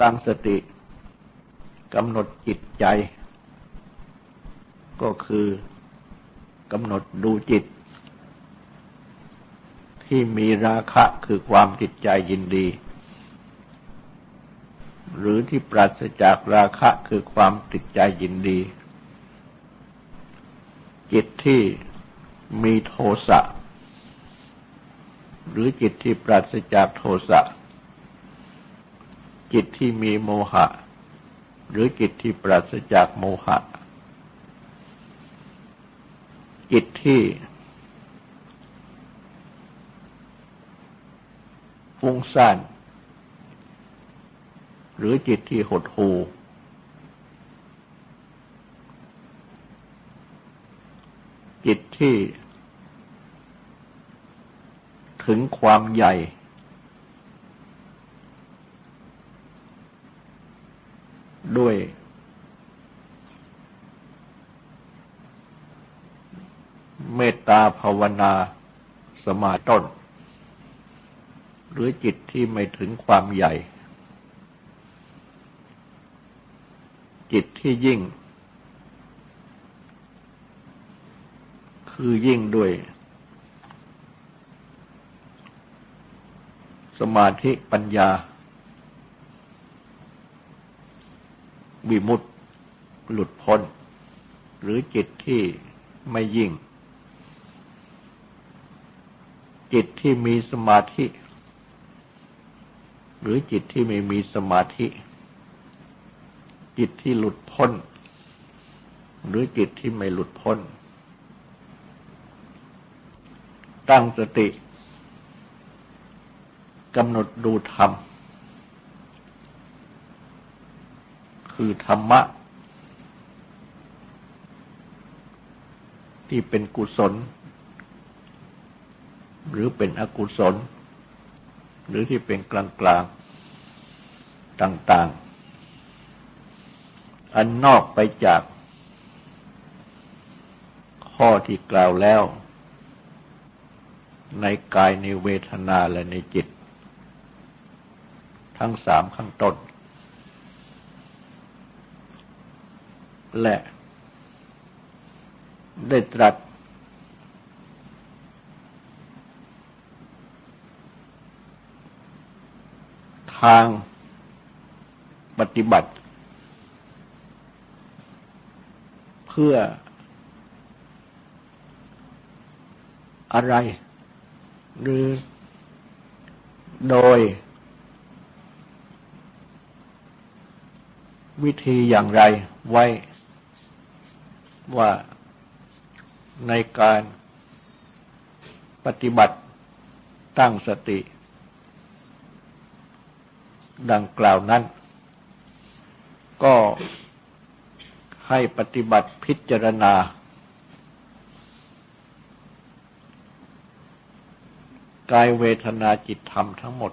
ตั้งสติกำหนดจิตใจ ก็คือกำหนดดูจิต ที่มีราคะคือความจิตใจยินดี หรือที่ปราศจากราคะคือความติดใจยินดี จิตที่มีโทสะหรือจิตที่ปราศจากโทสะ จิตที่มีโมหะ หรือจิตที่ปราศจากโมหะ จิตที่ฟุ้งซ่านหรือจิตที่หดหูจิตที่ถึงความใหญ่ ด้วย เมตตาภาวนาสมาต้น หรือจิตที่ไม่ถึงความใหญ่ จิตที่ยิ่ง คือยิ่งด้วย สมาธิปัญญา วิมุตติหลุดพ้น หรือจิตที่ไม่ยิ่ง จิตที่มีสมาธิ หรือจิตที่ไม่มีสมาธิ จิตที่หลุดพ้น หรือจิตที่ไม่หลุดพ้น ตั้งสติกำหนดดูธรรม คือธรรมะ ที่เป็นกุศล หรือเป็นอกุศล หรือที่เป็นกลางกลางต่าง ๆ อันนอกไปจากข้อที่กล่าวแล้ว ในกายในเวทนาและในจิต ทั้งสามข้างต้น และ ได้ตรัสทางปฏิบัติ เพื่ออะไร หรือโดย วิธีอย่างไรไว้ ว่าในการปฏิบัติตั้งสติ ดังกล่าวนั้น ก็ให้ปฏิบัติพิจารณา กายเวทนาจิตธรรมทั้งหมด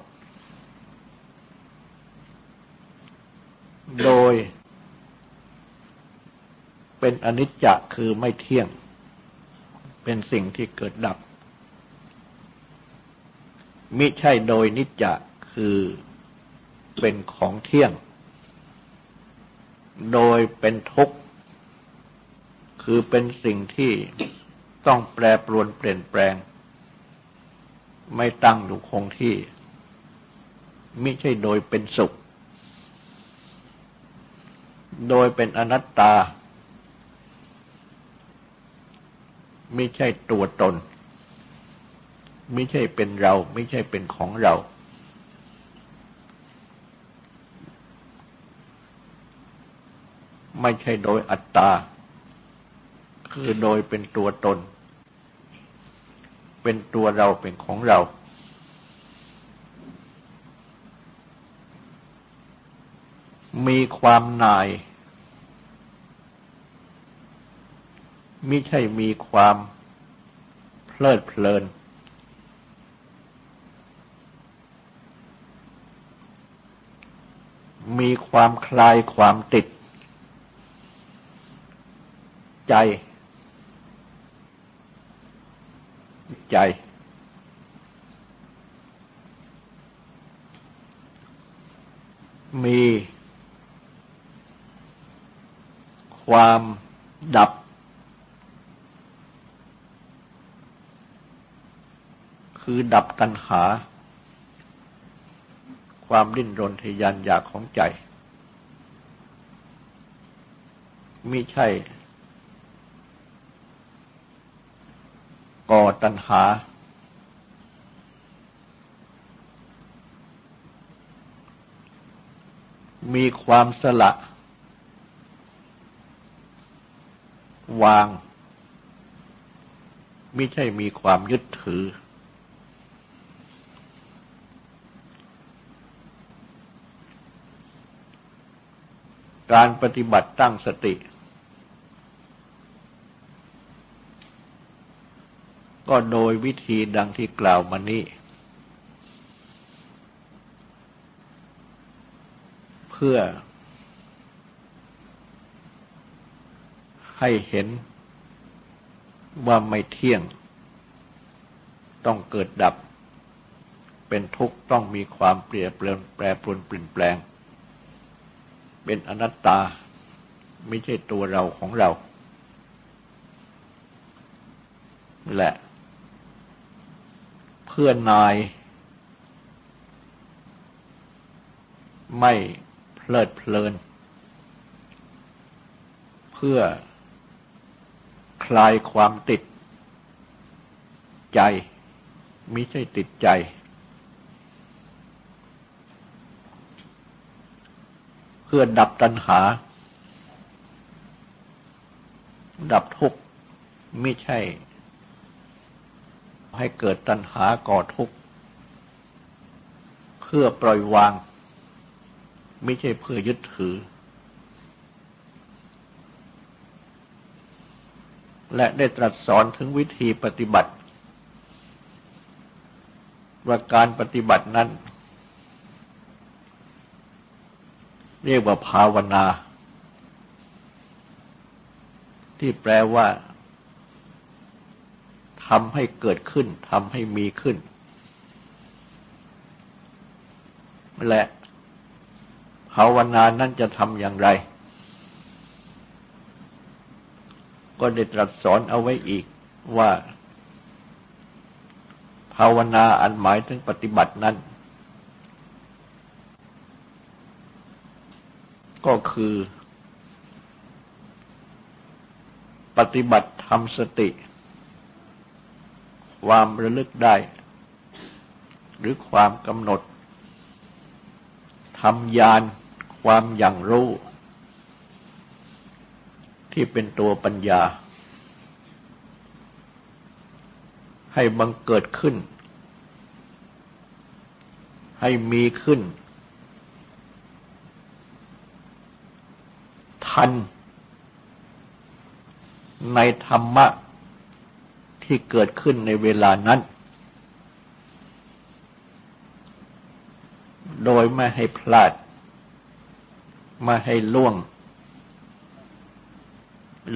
โดย เป็นอนิจจะคือไม่เที่ยง เป็นสิ่งที่เกิดดับ มิใช่โดยนิจจะคือเป็นของเที่ยง โดยเป็นทุกข์ คือเป็นสิ่งที่ต้องแปรปรวนเปลี่ยนแปลง ไม่ตั้งอยู่คงที่ มิใช่โดยเป็นสุข โดยเป็นอนัตตา ไม่ใช่ตัวตน ไม่ใช่เป็นเรา ไม่ใช่เป็นของเรา ไม่ใช่โดยอัตตา คือโดยเป็นตัวตน เป็นตัวเราเป็นของเรามีความนาย มิใช่มีความเพลิดเพลิน มีความคลายความติด ใจ ใจ มีความดับ คือดับตัณหา ความดิ้นรนทยานอยากของใจมิใช่ก่อตัณหา มีความสละ วาง ไม่ใช่มีความยึดถือ การปฏิบัติตั้งสติ ก็โดยวิธีดังที่กล่าวมานี้ เพื่อ ให้เห็นว่าไม่เที่ยง ต้องเกิดดับ เป็นทุกข์ต้องมีความเปลี่ยนแปลงแปรปรวนเปลี่ยนแปลง เป็นอนัตตา ไม่ใช่ตัวเราของเราและ เพื่อนาย ไม่เพลิดเพลิน เพื่อคลายความติดใจ ไมิใช่ติดใจ พื่อดับตัณหา ดับทุกข์ไม่ใช่ ให้เกิดตัณหาก่อทุกข์เพื่อปล่อยวาง ไม่ใช่เพื่อยึดถือ และได้ตรัสสอนถึงวิธีปฏิบัติว่าการปฏิบัตินั้น เรียกว่าภาวนา ที่แปลว่าทำให้เกิดขึ้นทำให้มีขึ้น และภาวนานั้นจะทำอย่างไร ก็ได้ตรัสสอนเอาไว้อีกว่า ภาวนาอันหมายถึงปฏิบัตินั้น ก็คือ ปฏิบัติทำสติ ความระลึกได้ หรือความกำหนดทำยานความอย่างรู้ ที่เป็นตัวปัญญา ให้บังเกิดขึ้น ให้มีขึ้น ทันในธรรมะที่เกิดขึ้นในเวลานั้น โดยไม่ให้พลาด ไม่ให้ล่วง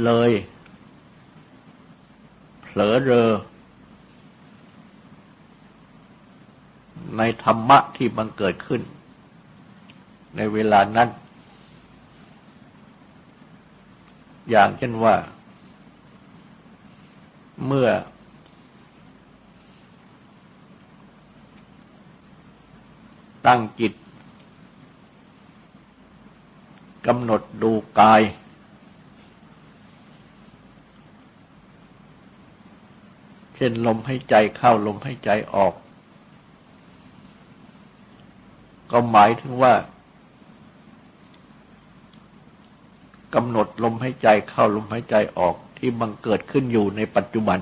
เลย เผลอเรอ ในธรรมะที่บังเกิดขึ้น ในเวลานั้น อย่างเช่นว่า เมื่อ ตั้งจิตกำหนดดูกาย เช่นลมให้ใจเข้าลมให้ใจออก ก็หมายถึงว่า กำหนดลมให้ใจเข้าลมให้ใจออกที่บังเกิดขึ้นอยู่ในปัจจุบัน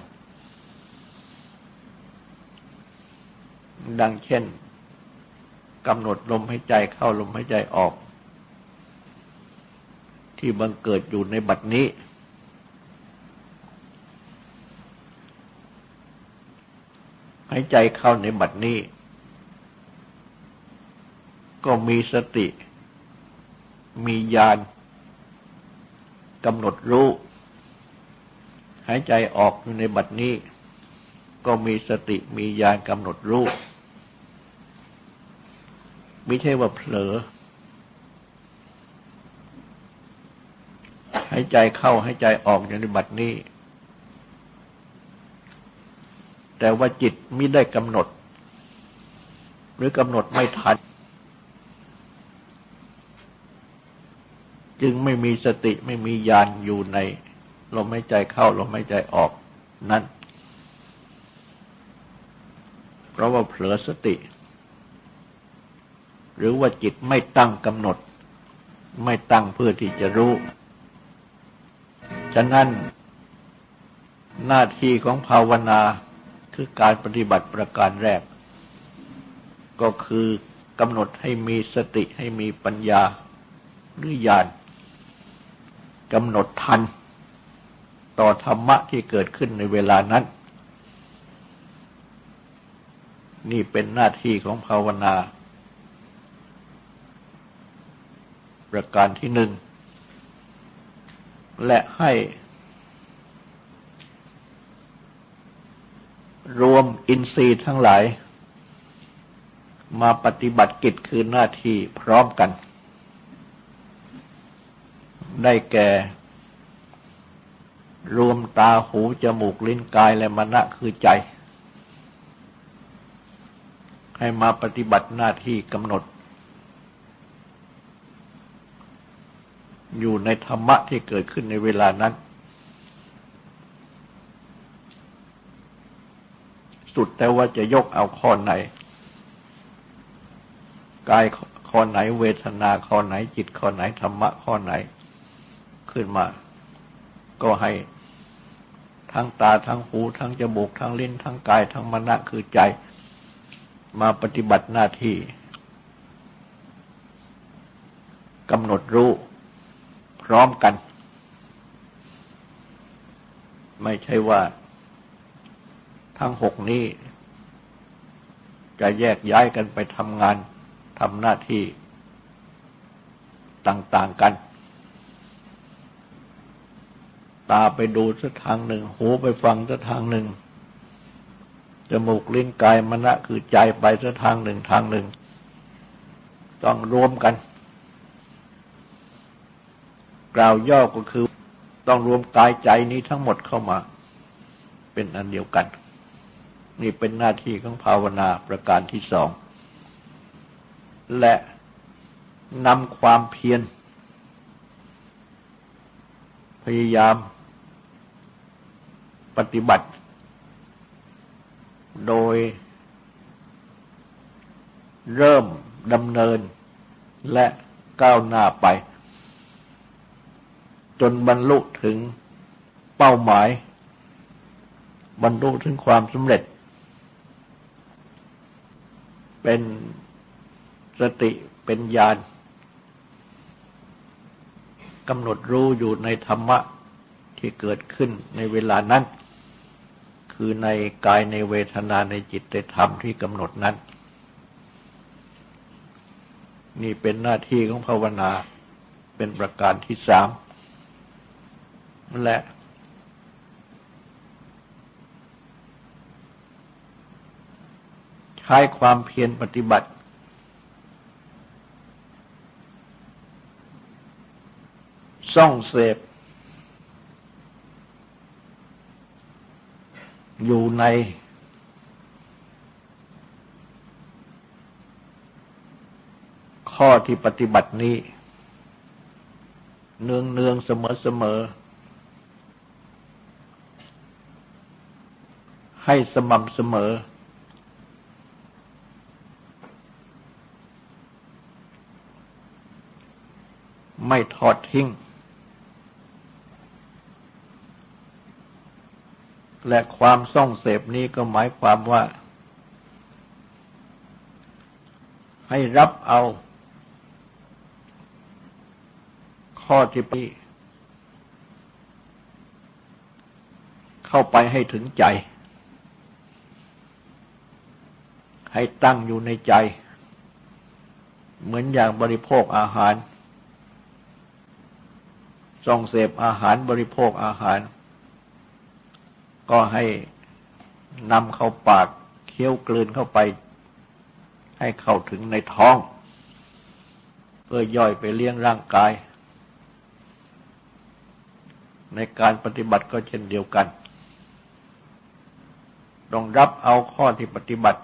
ดังเช่นกำหนดลมหายใจเข้าลมหายใจออก ที่บังเกิดอยู่ในบัดนี้ หายใจเข้าในบัดนี้ ก็มีสติ มีญาณ กำหนดรู้ หายใจออกอยู่ในบัดนี้ ก็มีสติมีญาณกำหนดรู้ไม่ใช่ว่าเผลอ หายใจเข้าหายใจออกอยู่ในบัดนี้ แต่ว่าจิตมิได้กำหนด หรือกำหนดไม่ทัน จึงไม่มีสติไม่มีญาณอยู่ในลมหายใจเข้าลมหายใจออกนั้น เพราะว่าเผลอสติ หรือว่าจิตไม่ตั้งกำหนด ไม่ตั้งเพื่อที่จะรู้ ฉะนั้น หน้าที่ของภาวนาคือการปฏิบัติประการแรก ก็คือกำหนดให้มีสติให้มีปัญญาหรือญาณ กำหนดทัน ต่อธรรมะที่เกิดขึ้นในเวลานั้น นี่เป็นหน้าที่ของภาวนา ประการที่หนึ่ง และให้รวมอินทรีย์ทั้งหลาย มาปฏิบัติกิจคือหน้าที่พร้อมกัน ได้แก่ รวมตาหูจมูกลิ้นกายและมณะคือใจ ให้มาปฏิบัติหน้าที่กำหนด อยู่ในธรรมะที่เกิดขึ้นในเวลานั้น สุดแต่ว่าจะยกเอาข้อไหน กายข้อไหนเวทนาข้อไหนจิตข้อไหนธรรมะข้อไหน ขึ้นมา ก็ให้ทั้งตาทั้งหูทั้งจมูกทั้งลิ้นทั้งกายทั้งมณะคือใจ มาปฏิบัติหน้าที่กำหนดรู้พร้อมกัน ไม่ใช่ว่าทั้งหกนี้ จะแยกย้ายกันไปทำงานทำหน้าที่ต่าง ๆ กัน ตาไปดูสักทางหนึ่ง หูไปฟังสักทางหนึ่ง จมูกลิ้นกายมณะคือใจไปสักทางหนึ่งทางหนึ่ง ต้องรวมกัน กล่าวย่อก็คือต้องรวมกายใจนี้ทั้งหมดเข้ามา เป็นอันเดียวกัน นี่เป็นหน้าที่ของภาวนาประการที่สอง และนำความเพียรพยายาม ปฏิบัติ โดยเริ่มดำเนินและก้าวหน้าไป จนบรรลุถึงเป้าหมาย บรรลุถึงความสำเร็จ เป็นสติเป็นญาณกำหนดรู้อยู่ในธรรมะที่เกิดขึ้นในเวลานั้น คือในกายในเวทนาในจิตในธรรมที่กำหนดนั้น นี่เป็นหน้าที่ของภาวนาเป็นประการที่สามและใช้ความเพียรปฏิบัติส่องเสพ อยู่ใน ข้อที่ปฏิบัตินี้ เนืองเนืองเสมอเสมอ ให้สม่ำเสมอ ไม่ทอดทิ้ง และความส่องเสพนี้ก็หมายความว่า ให้รับเอา ข้อที่ปีเข้าไปให้ถึงใจ ให้ตั้งอยู่ในใจ เหมือนอย่างบริโภคอาหารส่องเสพอาหารบริโภคอาหาร ก็ให้นำเข้าปากเคี้ยวกลืนเข้าไป ให้เข้าถึงในท้อง เพื่อย่อยไปเลี้ยงร่างกาย ในการปฏิบัติก็เช่นเดียวกันต้องรับเอาข้อที่ปฏิบัติ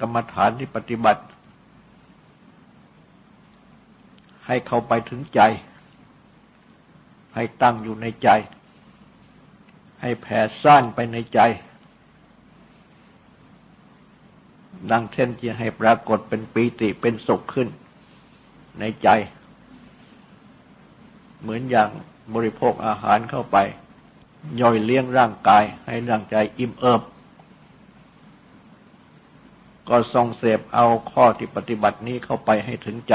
กรรมฐานที่ปฏิบัติ ให้เข้าไปถึงใจ ให้ตั้งอยู่ในใจ ให้แผ่ซ่านไปในใจ ดังเช่นจะให้ปรากฏเป็นปีติเป็นสุขขึ้นในใจ เหมือนอย่างบริโภคอาหารเข้าไป ย่อยเลี้ยงร่างกายให้ร่างใจอิ่มเอิบ ก็ทรงเสพเอาข้อที่ปฏิบัตินี้เข้าไปให้ถึงใจ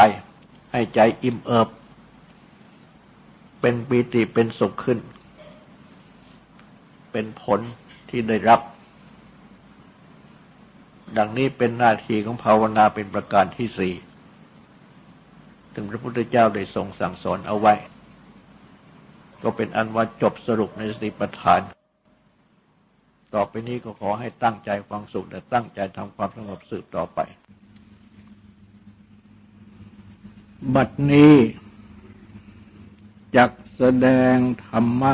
ให้ใจอิ่มเอิบ เป็นปีติเป็นสุขขึ้น เป็นผลที่ได้รับ ดังนี้เป็นหน้าที่ของภาวนาเป็นประการที่สี่ถึงพระพุทธเจ้าได้ทรงสั่งสอนเอาไว้ ก็เป็นอันว่าจบสรุปในสติปัฏฐาน ต่อไปนี้ก็ขอให้ตั้งใจฟังสุขและตั้งใจทำความสงบสืบต่อไป บัดนี้จักแสดงธรรมะ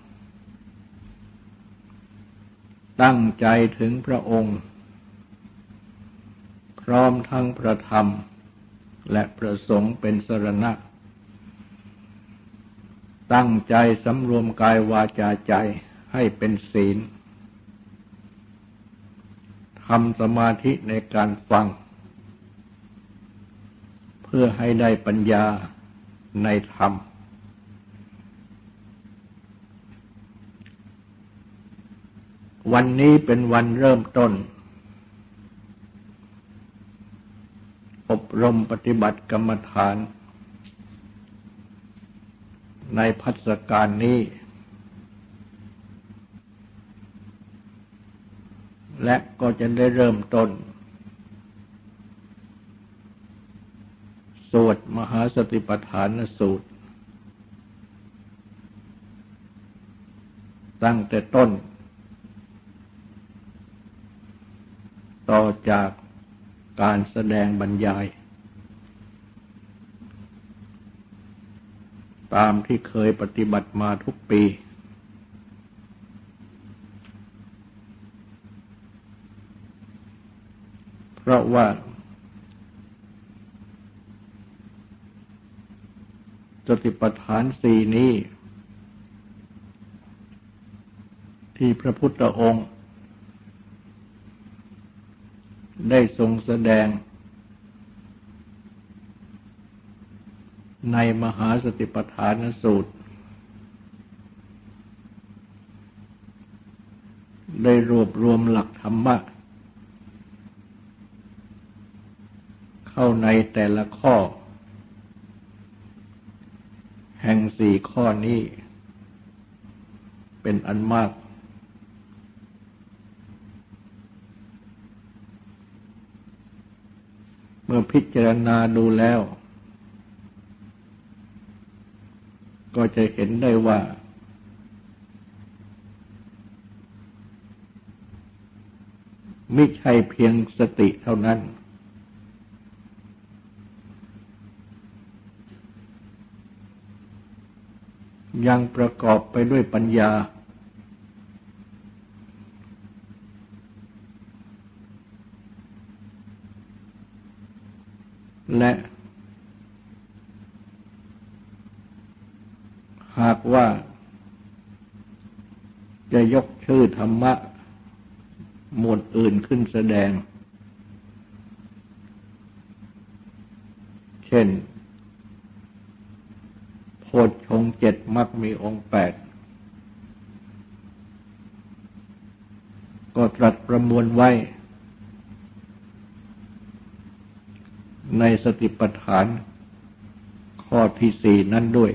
ตั้งใจถึงพระองค์ พร้อมทั้งพระธรรมและประสงค์เป็นสรณะ ตั้งใจสำรวมกายวาจาใจให้เป็นศีลทำสมาธิในการฟัง เพื่อให้ได้ปัญญาในธรรม วันนี้เป็นวันเริ่มต้น อบรมปฏิบัติกรรมฐาน ในพัฒการนี้ และก็จะได้เริ่มต้น สวดมหาสติปัฏฐานสูตร ตั้งแต่ต้นต่อ จากการแสดงบรรยาย ตามที่เคยปฏิบัติมาทุกปี เพราะว่าสติปฐานสี่นี้ ที่พระพุทธองค์ ได้ทรงแสดง ในมหาสติปัฏฐานสูตร ได้รวบรวมหลักธรรมะ เข้าในแต่ละข้อ แห่งสี่ข้อนี้ เป็นอันมาก มื่อพิจารณาดูแล้ว ก็จะเห็นได้ว่า ไม่ใช่เพียงสติเท่านั้น ยังประกอบไปด้วยปัญญาและ หาก ว่า จะยกชื่อธรรมะ หมวดอื่นขึ้นแสดง เช่น โพชฌงเจ็ดมักมีองค์แปด ก็ตรัสประมวลไว้ ในสติปัฏฐานข้อที่สี่นั้นด้วย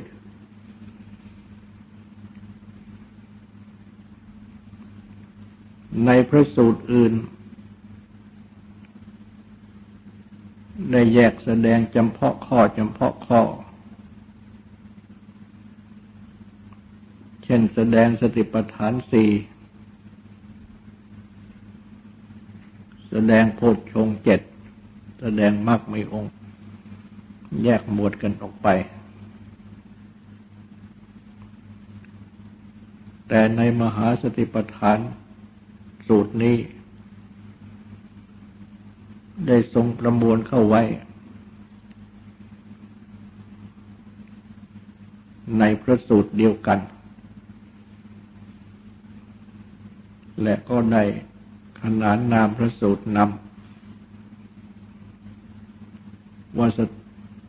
ในพระสูตรอื่น ได้แยกแสดงจำเพาะข้อจำเพาะข้อ เช่นแสดงสติปัฏฐานสี่แสดงโพชฌงเจ็ด แสดงมรรคมีองค์ แยกหมวดกันออกไป แต่ในมหาสติปัฏฐาน สูตรนี้ ได้ทรงประมวลเข้าไว้ ในพระสูตรเดียวกัน และก็ได้ขนานนามพระสูตรนำว่า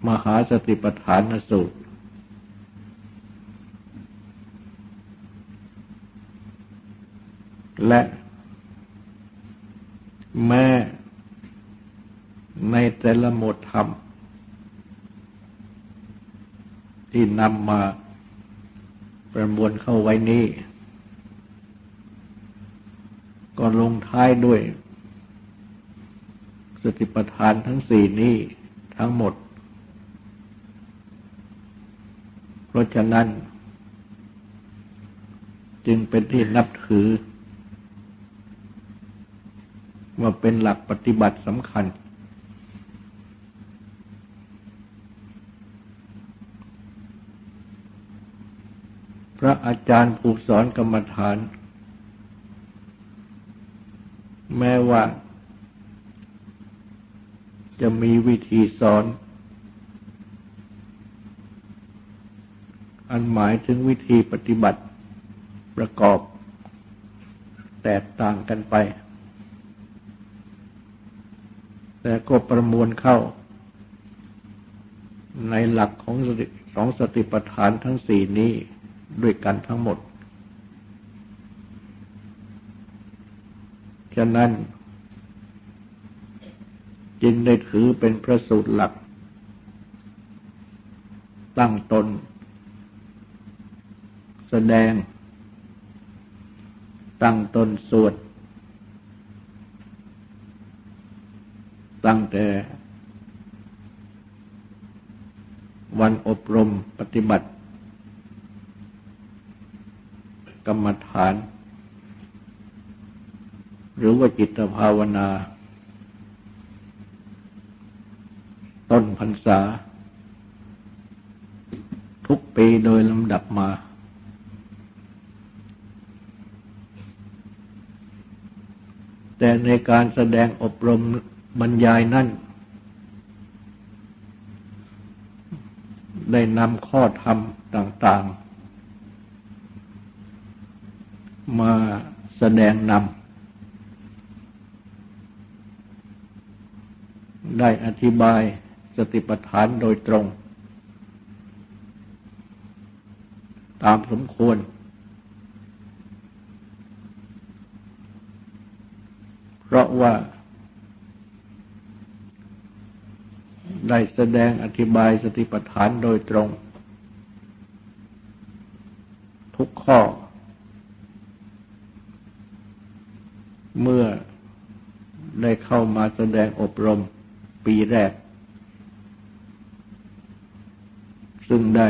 มหาสติปัฏฐานสูตรและ แม้ในแต่ละหมวดธรรม ที่นำมาประมวลเข้าไว้นี้ ก็ลงท้ายด้วย สติปัฏฐานทั้งสี่นี้ทั้งหมด เพราะฉะนั้น จึงเป็นที่นับถือ ว่าเป็นหลักปฏิบัติสำคัญ พระอาจารย์ผู้สอนกรรมฐาน แม้ว่า จะมีวิธีสอน อันหมายถึงวิธีปฏิบัติประกอบ แตกต่างกันไป แต่ก็ประมวลเข้า ในหลักของสองสติปัฏฐานทั้งสี่นี้ด้วยกันทั้งหมด ฉะนั้น จึงได้ถือเป็นพระสูตรหลัก ตั้งตน แสดง ตั้งตนสวด ตั้งแต่วันอบรมปฏิบัติ กรรมฐาน หรือว่าจิตภาวนา ต้นพรรษา ทุกปีโดยลำดับมา แต่ในการแสดงอบรม บรรยายนั่น ได้นำข้อธรรมต่าง ๆ มาแสดงนำได้อธิบายสติปัฏฐานโดยตรง ตามสมควร เพราะว่า ได้แสดงอธิบายสติปัฏฐานโดยตรง ทุกข้อ เมื่อได้เข้ามาแสดงอบรมปีแรก ซึ่งได้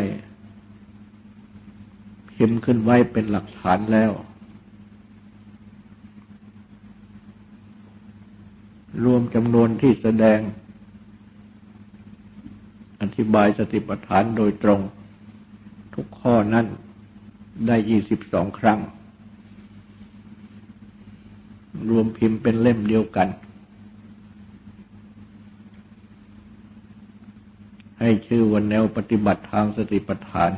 พิมพ์ขึ้นไว้เป็นหลักฐานแล้ว รวมจำนวนที่แสดง อธิบายสติปัฏฐานโดยตรง ทุกข้อนั้นได้ยี่สิบสองครั้ง รวมพิมพ์เป็นเล่มเดียวกัน ให้ชื่อวันแนวปฏิบัติทางสติปัฏฐาน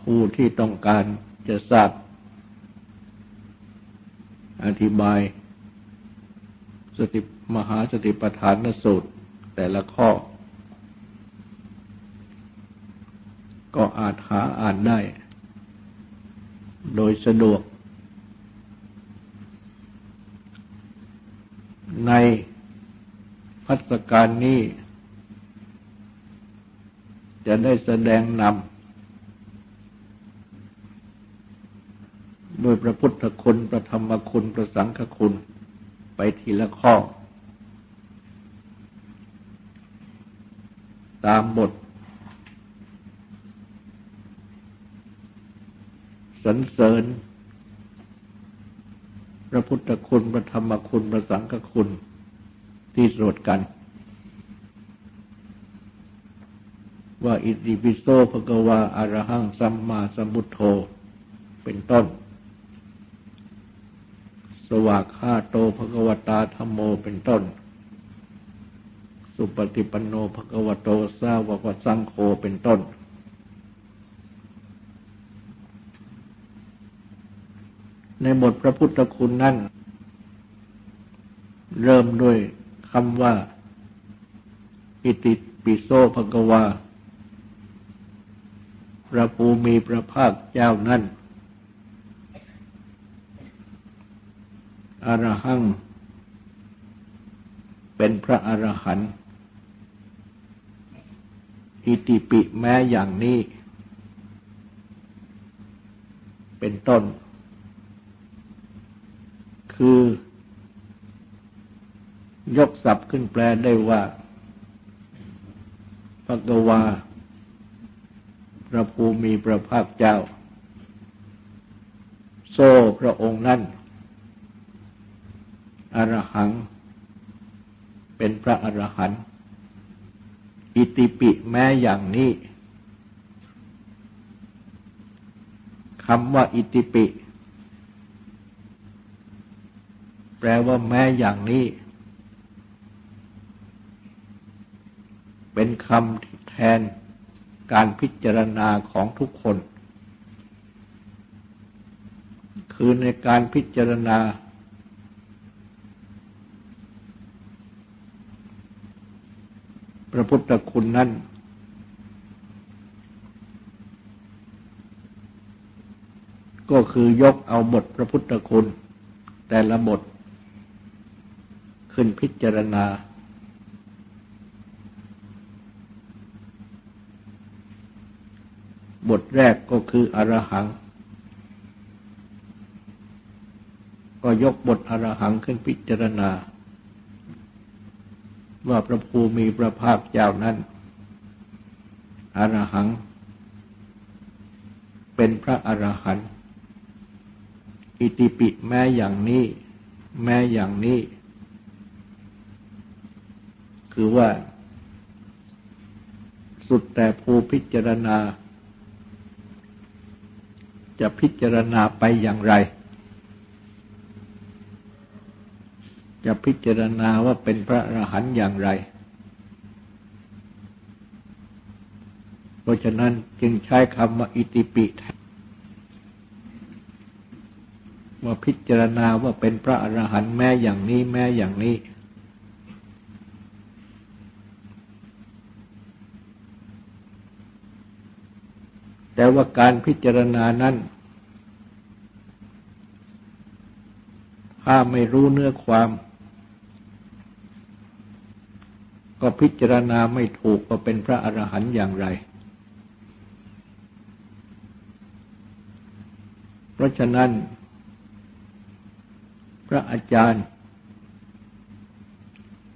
ผู้ที่ต้องการจะทราบอธิบาย สติมหาสติปัฏฐานสูตร แต่ละข้อ ก็อาจหาอ่านได้ โดยสะดวก ในพัฒการนี้ จะได้แสดงนำโดยพระพุทธคุณ พระธรรมคุณ พระสังฆคุณ ไปทีละข้อ ตามบท สรรเสริญ พระพุทธคุณพระธรรมคุณ พระสังฆคุณที่สวดกัน ว่าอิติปิโสภะกวาอารหังสัมมาสัมพุทโธเป็นต้น สวากขาโตภะกวตาธรรมโมเป็นต้น สุปฏิปันโนภะกวโตสาวกสังโฆเป็นต้น ในบทพระพุทธคุณนั้น เริ่มด้วยคำว่า อิติปิโสภะกวา พระภูมิพระภาคเจ้านั้น อรหัง เป็นพระอรหันต์อิติปิแม้อย่างนี้ เป็นต้น คือยกศัพท์ขึ้นแปลได้ว่าพระกวา พระภูมิพระภาคเจ้า โซพระองค์นั้น อรหัง เป็นพระอรหันต์อิติปิแม้อย่างนี้คำว่าอิติปิ แปลว่าแม้อย่างนี้ เป็นคำแทนการพิจารณาของทุกคน คือในการพิจารณา พระพุทธคุณนั้น ก็คือยกเอาบทพระพุทธคุณ แต่ละบท ขึ้นพิจารณา บทแรกก็คืออรหัง ก็ยกบทอรหังขึ้นพิจารณา ว่าพระภูมิพระภาคเจ้านั้นอรหัง เป็นพระอรหันต์อิติปิแม้อย่างนี้ แม้อย่างนี้ คือว่า สุดแต่ภูพิจารณา จะพิจารณาไปอย่างไร จะพิจารณาว่าเป็นพระอรหันต์อย่างไร เพราะฉะนั้นจึงใช้คำว่าอิติปิว่าพิจารณาว่าเป็นพระอรหันต์แม้อย่างนี้แม้อย่างนี้ แต่ว่าการพิจารณานั้นถ้าไม่รู้เนื้อความก็ พิจารณาไม่ถูกว่าเป็นพระอรหันต์อย่างไร เพราะฉะนั้น พระอาจารย์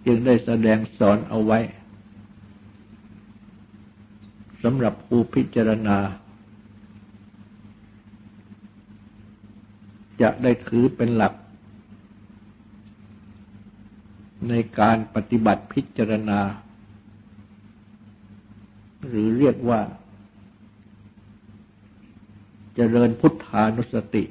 จึงได้แสดงสอนเอาไว้สำหรับผู้พิจารณา จะได้ถือเป็นหลัก ในการปฏิบัติพิจารณา หรือเรียกว่าเจริญพุทธานุสติ